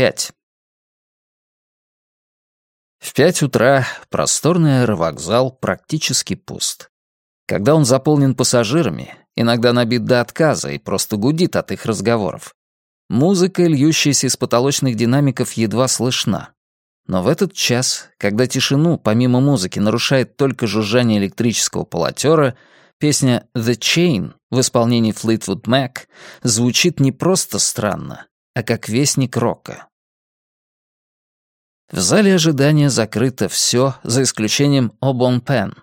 5. В пять утра просторный аэровокзал практически пуст. Когда он заполнен пассажирами, иногда набит до отказа и просто гудит от их разговоров, музыка, льющаяся из потолочных динамиков, едва слышна. Но в этот час, когда тишину, помимо музыки, нарушает только жужжание электрического полотера, песня «The Chain» в исполнении Fleetwood Mac звучит не просто странно, а как вестник рока. В зале ожидания закрыто все, за исключением Обон Пен.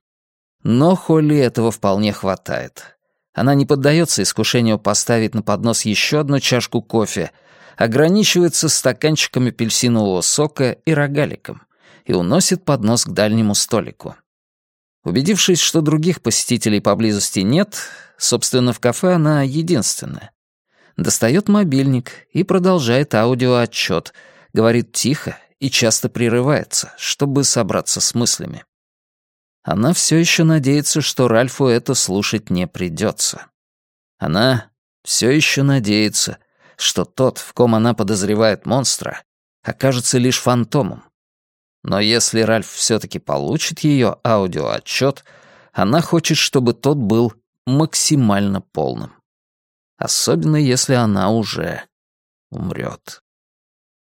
Но Холли этого вполне хватает. Она не поддается искушению поставить на поднос еще одну чашку кофе, ограничивается стаканчиком апельсинового сока и рогаликом и уносит поднос к дальнему столику. Убедившись, что других посетителей поблизости нет, собственно, в кафе она единственная. Достает мобильник и продолжает аудиоотчет, говорит тихо и часто прерывается, чтобы собраться с мыслями. Она все еще надеется, что Ральфу это слушать не придется. Она все еще надеется, что тот, в ком она подозревает монстра, окажется лишь фантомом. Но если Ральф все-таки получит ее аудиоотчет, она хочет, чтобы тот был максимально полным. Особенно если она уже умрет.